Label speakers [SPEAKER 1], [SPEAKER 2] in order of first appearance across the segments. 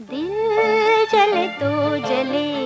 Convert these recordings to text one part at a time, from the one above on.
[SPEAKER 1] दिल जले तो जले।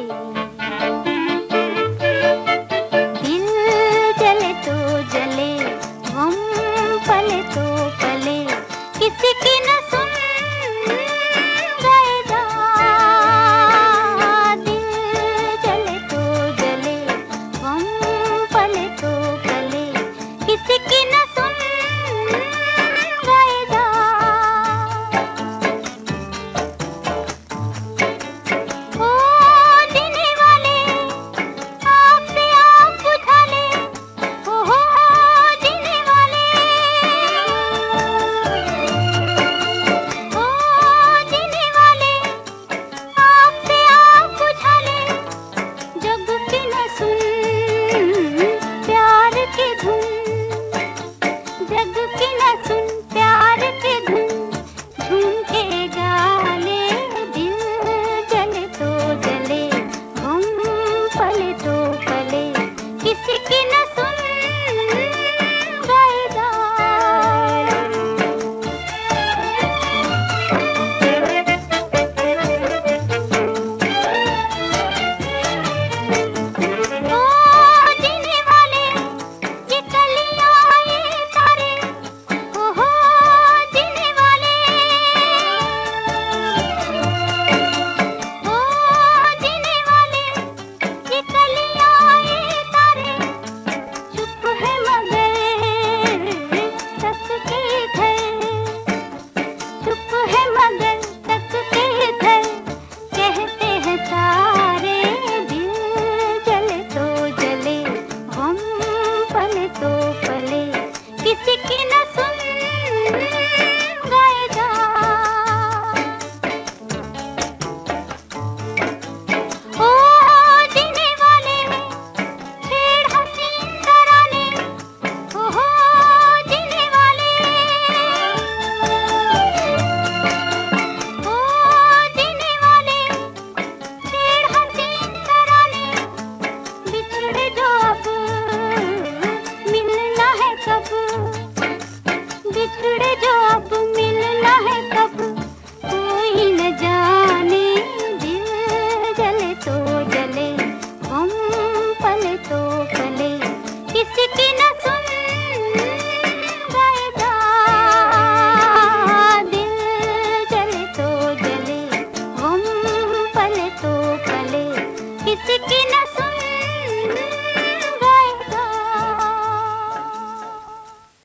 [SPEAKER 1] जले